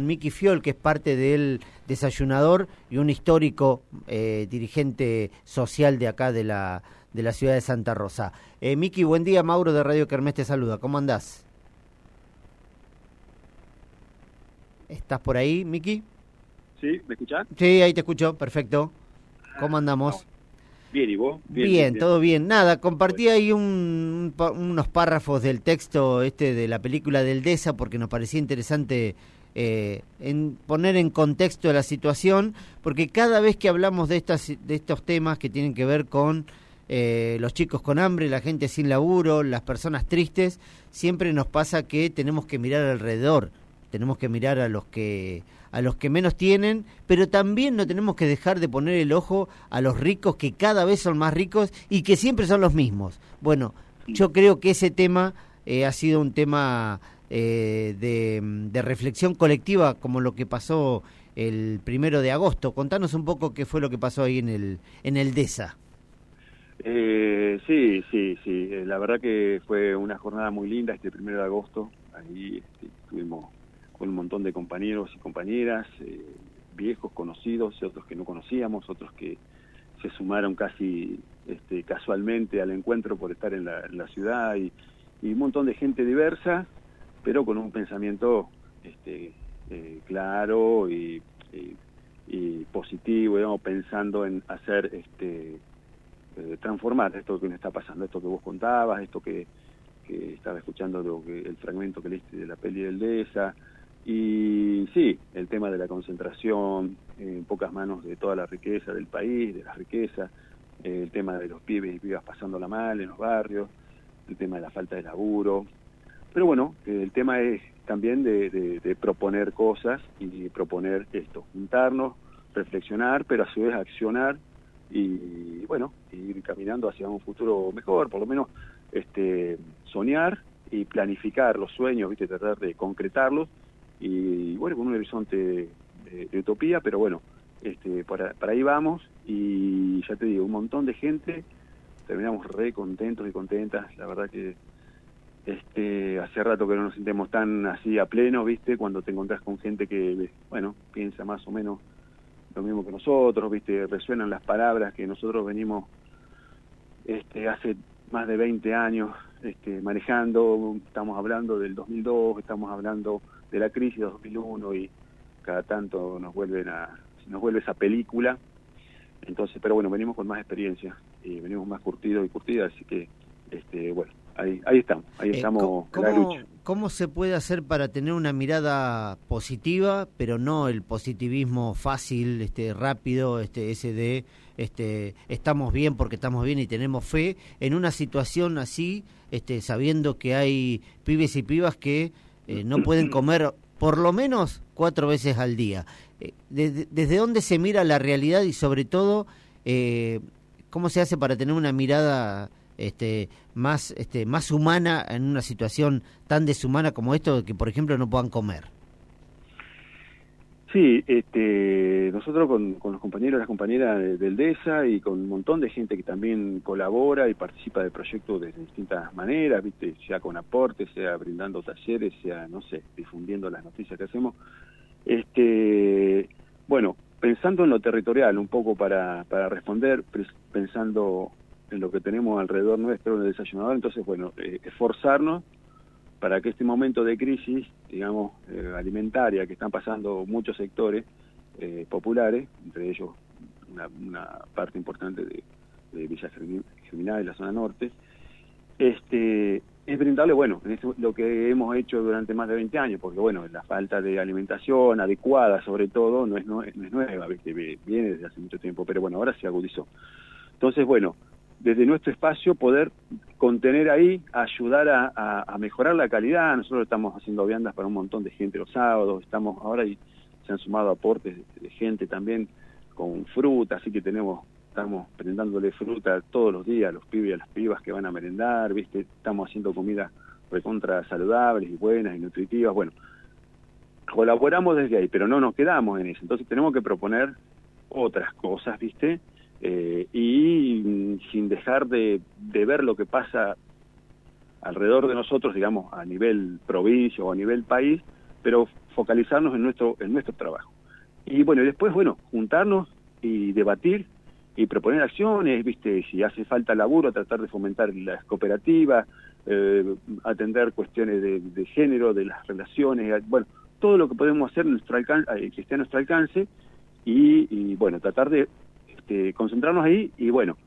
Miki Fiol, que es parte del desayunador y un histórico eh, dirigente social de acá de la, de la ciudad de Santa Rosa. Eh, Miki, buen día. Mauro de Radio Kermés te saluda. ¿Cómo andás? ¿Estás por ahí, Miki? Sí, ¿me escuchás? Sí, ahí te escucho. Perfecto. ¿Cómo andamos? Bien, ¿y vos? Bien, todo bien. Nada, compartí ahí un, unos párrafos del texto este de la película del DESA porque nos parecía interesante eh, en poner en contexto la situación, porque cada vez que hablamos de, estas, de estos temas que tienen que ver con eh, los chicos con hambre, la gente sin laburo, las personas tristes, siempre nos pasa que tenemos que mirar alrededor, tenemos que mirar a los que a los que menos tienen, pero también no tenemos que dejar de poner el ojo a los ricos que cada vez son más ricos y que siempre son los mismos. Bueno, yo creo que ese tema eh, ha sido un tema eh, de, reflexión colectiva como lo que pasó el primero de agosto. Contanos un poco qué fue lo que pasó ahí en el, en el DESA. Eh, sí, sí, sí. Eh, la verdad que fue una jornada muy linda este primero de agosto. Ahí este, estuvimos con un montón de compañeros y compañeras, eh, viejos, conocidos, otros que no conocíamos, otros que se sumaron casi este, casualmente al encuentro por estar en la, ciudad y, un montón de gente diversa pero con un pensamiento este, eh, claro y, positivo, digamos, pensando en hacer, este, eh, transformar esto que me está pasando, esto que vos contabas, esto que, estaba escuchando lo que, el fragmento que leíste de la peli del DESA, y sí, el tema de la concentración en pocas manos de toda la riqueza del país, de la riqueza, el tema de los pibes y pibas pasándola mal en los barrios, el tema de la falta de laburo, pero bueno, el tema es también de, proponer cosas y proponer esto, juntarnos, reflexionar, pero a su vez accionar y bueno, ir caminando hacia un futuro mejor, por lo menos este, soñar y planificar los sueños, ¿viste? tratar de concretarlos y bueno, con un horizonte de, utopía, pero bueno, este, para, para ahí vamos y ya te digo, un montón de gente, terminamos re contentos y contentas, la verdad que este, hace rato que no nos sentemos tan así a pleno, ¿viste? Cuando te encontrás con gente que, bueno, piensa más o menos lo mismo que nosotros, ¿viste? Resuenan las palabras que nosotros venimos este, hace más de 20 años este, manejando, estamos hablando del 2002, estamos hablando de la crisis de 2001 y cada tanto nos vuelven a nos vuelve esa película. Entonces, pero bueno, venimos con más experiencia y venimos más curtidos y curtidas, así que este, bueno, ahí, ahí estamos, ahí eh, estamos ¿cómo, ¿Cómo se puede hacer para tener una mirada positiva, pero no el positivismo fácil, este, rápido, este, ese de este, estamos bien porque estamos bien y tenemos fe, en una situación así, este, sabiendo que hay pibes y pibas que eh, no pueden comer por lo menos cuatro veces al día? Eh, desde, ¿Desde dónde se mira la realidad y sobre todo, cómo se hace para tener una mirada este, más, este, más humana en una situación tan deshumana como esto, que por ejemplo no puedan comer. Sí, este, nosotros con, los compañeros y las compañeras del DESA y con un montón de gente que también colabora y participa del proyecto de distintas maneras, ¿viste? sea con aportes, sea brindando talleres, sea, no sé, difundiendo las noticias que hacemos. Este, bueno, pensando en lo territorial un poco para, para responder, pensando en lo que tenemos alrededor nuestro en el desayunador, entonces, bueno, eh, esforzarnos para que este momento de crisis, digamos, eh, alimentaria que están pasando muchos sectores eh, populares, entre ellos una, parte importante de, de Villa Germinal, de la zona norte, este, es brindarle, bueno, lo que hemos hecho durante más de 20 años, porque bueno, la falta de alimentación adecuada sobre todo no es, no, es nueva, viene desde hace mucho tiempo, pero bueno, ahora se agudizó. Entonces, bueno, desde nuestro espacio poder contener ahí, ayudar a, mejorar la calidad. Nosotros estamos haciendo viandas para un montón de gente los sábados, estamos ahora y se han sumado aportes de, gente también con fruta, así que tenemos estamos brindándole fruta todos los días a los pibes y a las pibas que van a merendar, ¿viste? Estamos haciendo comida recontra saludables y buenas y nutritivas. Bueno, colaboramos desde ahí, pero no nos quedamos en eso. Entonces tenemos que proponer otras cosas, ¿viste? Eh, y sin dejar de, ver lo que pasa alrededor de nosotros, digamos, a nivel provincia o a nivel país, pero focalizarnos en nuestro, en nuestro trabajo. Y bueno, después, bueno, juntarnos y debatir y proponer acciones, viste, si hace falta laburo, tratar de fomentar las cooperativas, eh, atender cuestiones de, género, de las relaciones, bueno, todo lo que podemos hacer nuestro alcance, eh, que esté a nuestro alcance y, bueno, tratar de este, concentrarnos ahí y bueno,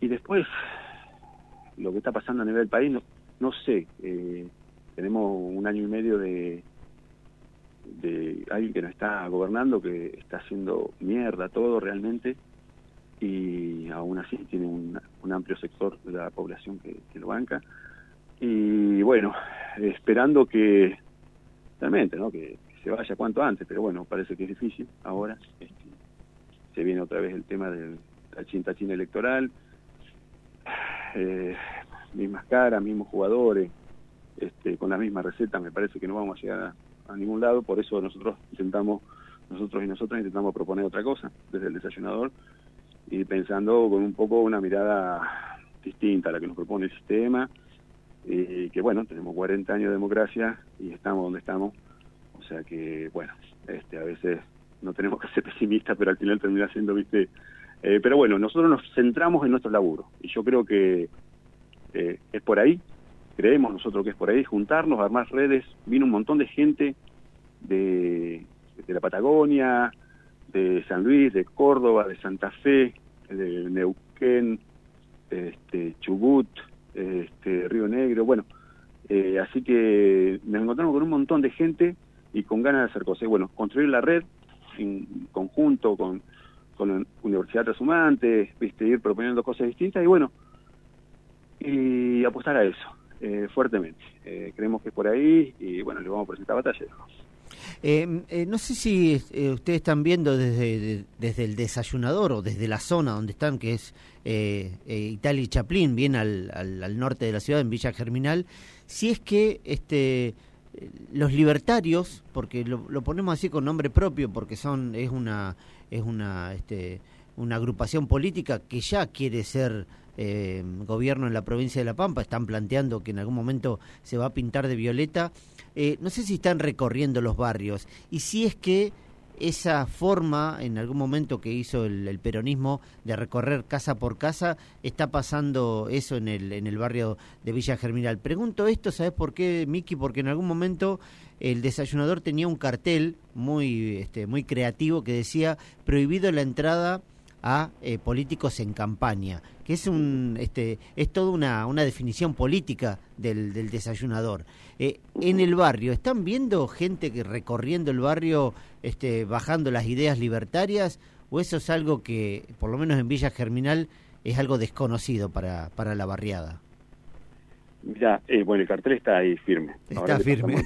y después lo que está pasando a nivel país, no, no sé, eh, tenemos un año y medio de, de alguien que nos está gobernando, que está haciendo mierda todo realmente, y aún así tiene un, amplio sector de la población que, lo banca. Y bueno, esperando que, realmente, ¿no? Que, se vaya cuanto antes, pero bueno, parece que es difícil ahora. Se viene otra vez el tema del tachín electoral, eh, mismas caras, mismos jugadores, este, con la misma receta, me parece que no vamos a llegar a, a ningún lado, por eso nosotros intentamos, nosotros y nosotras intentamos proponer otra cosa desde el desayunador, y pensando con un poco una mirada distinta a la que nos propone el sistema, y que bueno, tenemos 40 años de democracia y estamos donde estamos, o sea que bueno, este a veces no tenemos que ser pesimistas, pero al final termina siendo, viste, eh, pero bueno, nosotros nos centramos en nuestro laburo y yo creo que eh, es por ahí, creemos nosotros que es por ahí, juntarnos, armar redes, vino un montón de gente de, de la Patagonia, de San Luis, de Córdoba, de Santa Fe, de Neuquén, este, Chubut, este, Río Negro, bueno, eh, así que nos encontramos con un montón de gente y con ganas de hacer cosas. bueno, construir la red en conjunto con, con la Universidad Trasumante, viste, ir proponiendo cosas distintas y bueno, y apostar a eso, eh, fuertemente. Eh, creemos que es por ahí y bueno, le vamos a presentar batalla. Eh, no sé si ustedes están viendo desde, desde el desayunador o desde la zona donde están, que es Italia y Chaplin, bien al, al, norte de la ciudad, en Villa Germinal, si es que este, los libertarios, porque lo, ponemos así con nombre propio, porque son es una es una este, una agrupación política que ya quiere ser eh, gobierno en la provincia de La Pampa, están planteando que en algún momento se va a pintar de violeta. Eh, no sé si están recorriendo los barrios y si es que esa forma en algún momento que hizo el, peronismo de recorrer casa por casa, está pasando eso en el, en el barrio de Villa Germinal. Pregunto esto, ¿sabes por qué, Miki? Porque en algún momento el desayunador tenía un cartel muy, este, muy creativo que decía prohibido la entrada a eh, políticos en campaña, que es un este es toda una, una definición política del, del desayunador. Eh, en el barrio, ¿están viendo gente que recorriendo el barrio este, bajando las ideas libertarias o eso es algo que, por lo menos en Villa Germinal, es algo desconocido para, para la barriada? Ya, eh, bueno, el cartel está ahí firme. Está firme.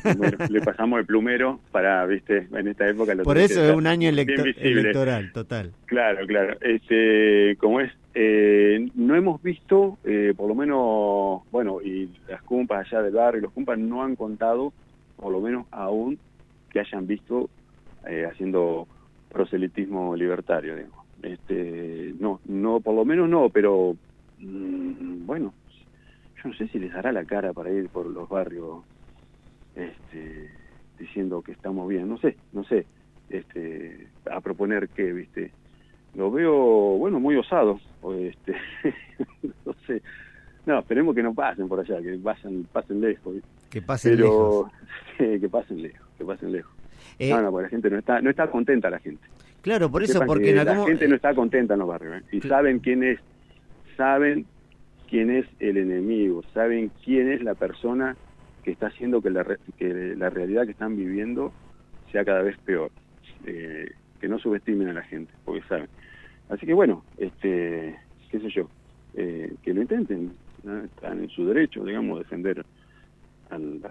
Le pasamos, el plumero para, viste, en esta época... Por eso es un año electoral, total. Claro, claro. Este, como es, eh, no hemos visto, eh, por lo menos, bueno, y las cumpas allá del barrio, los cumpas no han contado, por lo menos aún, que hayan visto eh, haciendo proselitismo libertario, digamos. Este, no, no, por lo menos no, pero mm, bueno, no sé si les hará la cara para ir por los barrios este, diciendo que estamos bien, no sé, no sé, este, a proponer qué, viste. Lo veo, bueno, muy osado, este, no sé, no, esperemos que no pasen por allá, que pasen, pasen lejos. Que pasen lejos. que pasen lejos, que pasen lejos. Eh, no, no, porque la gente no está, no está contenta la gente. Claro, por eso, porque la gente no está contenta en los barrios, ¿eh? y saben quién es, saben quién es el enemigo, saben quién es la persona que está haciendo que la, que la realidad que están viviendo sea cada vez peor. Eh, que no subestimen a la gente, porque saben. Así que bueno, este, qué sé yo, eh, que lo intenten, están en su derecho, digamos, defender al,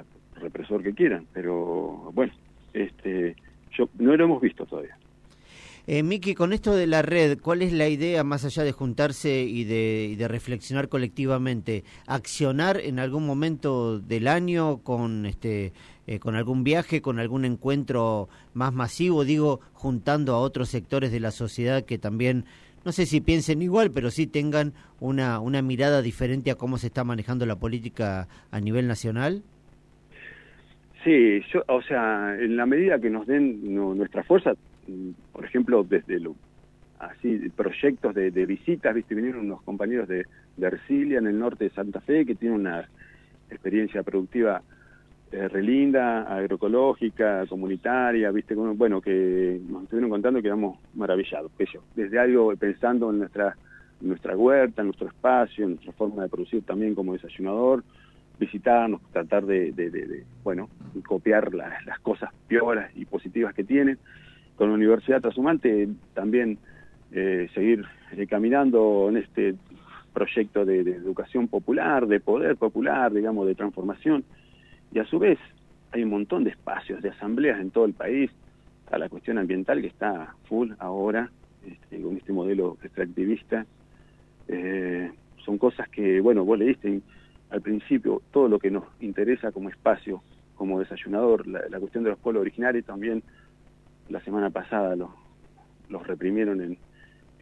represor que quieran, pero bueno, este, yo no lo hemos visto todavía. Eh, Miki, con esto de la red, ¿cuál es la idea más allá de juntarse y de, reflexionar colectivamente? ¿Accionar en algún momento del año con, este, eh, con algún viaje, con algún encuentro más masivo? Digo, juntando a otros sectores de la sociedad que también, no sé si piensen igual, pero sí tengan una, mirada diferente a cómo se está manejando la política a nivel nacional. Sí, yo, o sea, en la medida que nos den nuestra fuerza, por ejemplo, desde lo, así proyectos de, visitas, viste, vinieron unos compañeros de, de Ercilia en el norte de Santa Fe que tienen una experiencia productiva eh, relinda, agroecológica, comunitaria, viste, bueno, que nos estuvieron contando que quedamos maravillados, desde algo pensando en nuestra nuestra huerta, en nuestro espacio, en nuestra forma de producir también como desayunador, visitarnos, tratar de, bueno, copiar las cosas peores y positivas que tienen. Con la Universidad Trasumante también eh, seguir eh, caminando en este proyecto de, educación popular, de poder popular, digamos, de transformación. Y a su vez hay un montón de espacios, de asambleas en todo el país, a la cuestión ambiental que está full ahora, este, con este modelo extractivista. Eh, son cosas que, bueno, vos leíste al principio, todo lo que nos interesa como espacio, como desayunador, la, cuestión de los pueblos originarios también, la semana pasada los, los reprimieron en,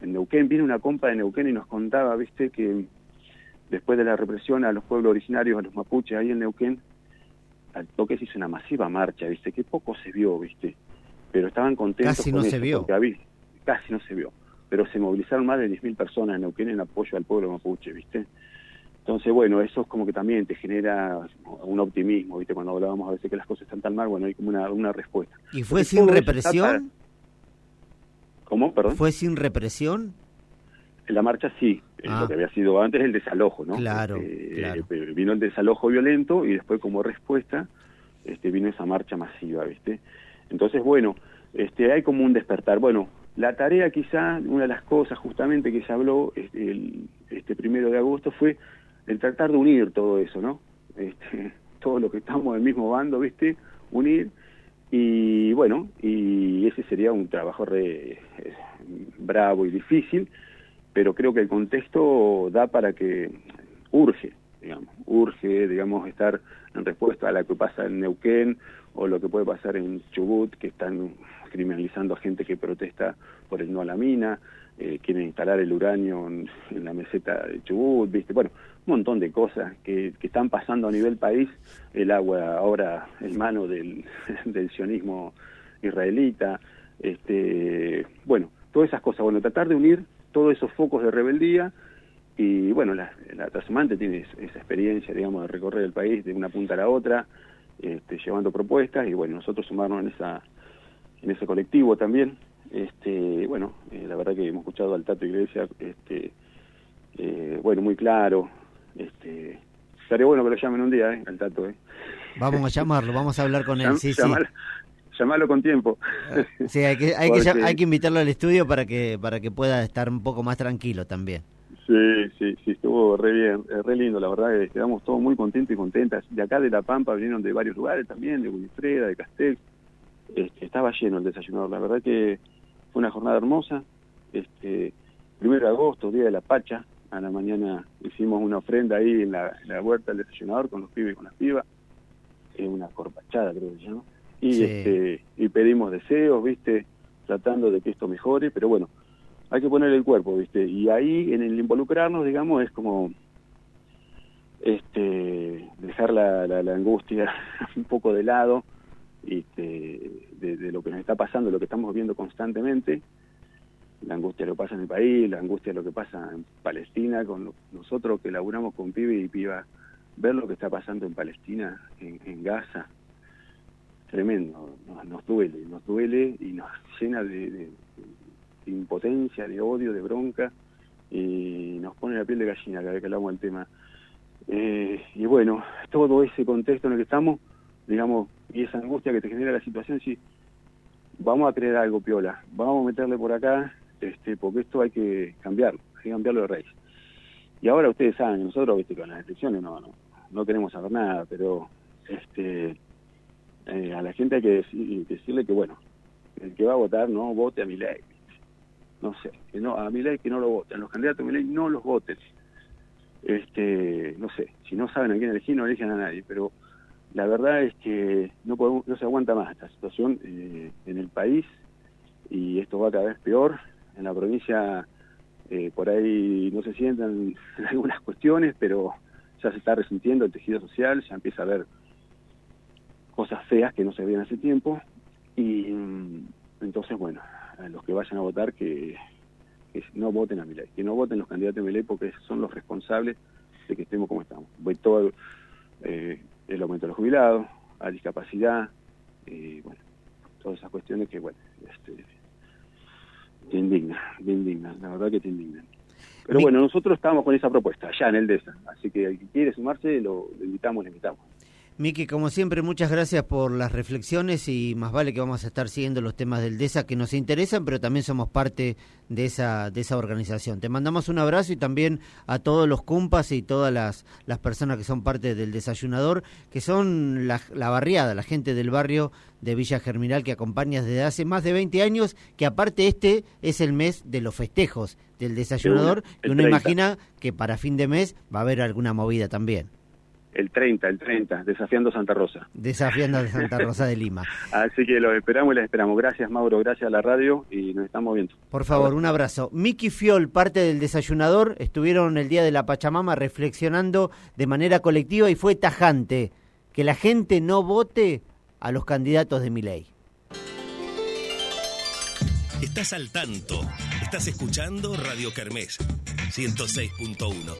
en Neuquén. Vino una compa de Neuquén y nos contaba, viste, que después de la represión a los pueblos originarios, a los mapuches ahí en Neuquén, al toque se hizo una masiva marcha, viste, que poco se vio, viste, pero estaban contentos. Casi no se vio. casi no se vio, pero se movilizaron más de 10.000 personas en Neuquén en apoyo al pueblo mapuche, viste. Entonces, bueno, eso es como que también te genera un optimismo, ¿viste? Cuando hablábamos a veces que las cosas están tan mal, bueno, hay como una, una respuesta. ¿Y fue sin represión? ¿Cómo? Perdón. ¿Fue sin represión? En la marcha sí, lo ah. que había sido antes el desalojo, ¿no? Claro, este, Vino el desalojo violento y después como respuesta este, vino esa marcha masiva, ¿viste? Entonces, bueno, este, hay como un despertar. Bueno, la tarea quizá, una de las cosas justamente que se habló este, el, este primero de agosto fue el tratar de unir todo eso, ¿no? Este, todo lo que estamos del mismo bando, ¿viste? Unir y bueno, y ese sería un trabajo re, eh, bravo y difícil, pero creo que el contexto da para que urge, digamos, urge, digamos, estar en respuesta a lo que pasa en Neuquén o lo que puede pasar en Chubut, que están criminalizando a gente que protesta por el no a la mina, eh, quieren instalar el uranio en, la meseta de Chubut, ¿viste? Bueno, un montón de cosas que, que, están pasando a nivel país, el agua ahora en mano del, del sionismo israelita, este, bueno, todas esas cosas, bueno, tratar de unir todos esos focos de rebeldía y bueno, la, la tiene esa experiencia, digamos, de recorrer el país de una punta a la otra, este, llevando propuestas y bueno, nosotros sumarnos en esa en ese colectivo también, este, bueno, eh, la verdad que hemos escuchado al Tato Iglesias, este, eh, bueno, muy claro. Este, estaría bueno que lo llamen un día, eh, al Tato. Eh. Vamos a llamarlo, vamos a hablar con él. sí, llamarlo con tiempo. Ah, sí, hay que, hay, que, hay que invitarlo al estudio para que, para que pueda estar un poco más tranquilo también. Sí, sí, sí, estuvo re bien, re lindo, la verdad, quedamos todos muy contentos y contentas. De acá de La Pampa vinieron de varios lugares también, de Winifreda, de Castel. Este, estaba lleno el desayunador, la verdad que fue una jornada hermosa. Este, primero de agosto, día de la Pacha, a la mañana hicimos una ofrenda ahí en la, huerta del desayunador con los pibes y con las pibas, eh, una corpachada creo que se llama, y, este, y pedimos deseos, viste, tratando de que esto mejore, pero bueno, hay que poner el cuerpo, viste, y ahí en el involucrarnos, digamos, es como este dejar la, la angustia un poco de lado, este, de, lo que nos está pasando, lo que estamos viendo constantemente, la angustia de lo que pasa en el país, la angustia de lo que pasa en Palestina, con nosotros que laburamos con pibe y piba, ver lo que está pasando en Palestina, en, Gaza, tremendo, nos, duele, nos duele y nos llena de, impotencia, de odio, de bronca, y nos pone la piel de gallina cada vez que hablamos del tema. Eh, y bueno, todo ese contexto en el que estamos, digamos, y esa angustia que te genera la situación, si vamos a creer algo piola, vamos a meterle por acá, este, porque esto hay que cambiarlo, hay que cambiarlo de raíz. Y ahora ustedes saben, nosotros viste con las elecciones no, no, no queremos saber nada, pero este eh, a la gente hay que decirle que bueno, el que va a votar no vote a mi ley. No sé, que no, a mi ley que no lo voten, los candidatos a mi ley no los voten. Este, no sé, si no saben a quién elegir, no eligen a nadie, pero la verdad es que no, podemos, no se aguanta más esta situación eh, en el país y esto va cada vez peor. En la provincia eh, por ahí no se sientan en algunas cuestiones, pero ya se está resintiendo el tejido social, ya empieza a haber cosas feas que no se veían hace tiempo. Y mm, entonces, bueno, a los que vayan a votar que, no voten a mi ley, que no voten los candidatos de mi ley porque son los responsables de que estemos como estamos. Voy todo eh, el aumento de los jubilados, a discapacidad, y bueno, todas esas cuestiones que, bueno, este, te indigna, te la verdad que te indignan. Pero bueno, nosotros estamos con esa propuesta, allá en el DESA, así que el que quiere sumarse, lo, invitamos, le invitamos. Miki, como siempre, muchas gracias por las reflexiones y más vale que vamos a estar siguiendo los temas del DESA que nos interesan, pero también somos parte de esa, de esa organización. Te mandamos un abrazo y también a todos los cumpas y todas las, las personas que son parte del desayunador, que son la, la barriada, la gente del barrio de Villa Germinal que acompañas desde hace más de 20 años, que aparte este es el mes de los festejos del desayunador, y uno imagina que para fin de mes va a haber alguna movida también. El 30, el 30, desafiando Santa Rosa. Desafiando a Santa Rosa de Lima. Así que los esperamos y les esperamos. Gracias, Mauro, gracias a la radio y nos estamos viendo. Por favor, un abrazo. Miki Fiol, parte del desayunador, estuvieron el día de la Pachamama reflexionando de manera colectiva y fue tajante que la gente no vote a los candidatos de mi ley. Estás al tanto. Estás escuchando Radio Kermés 106.1.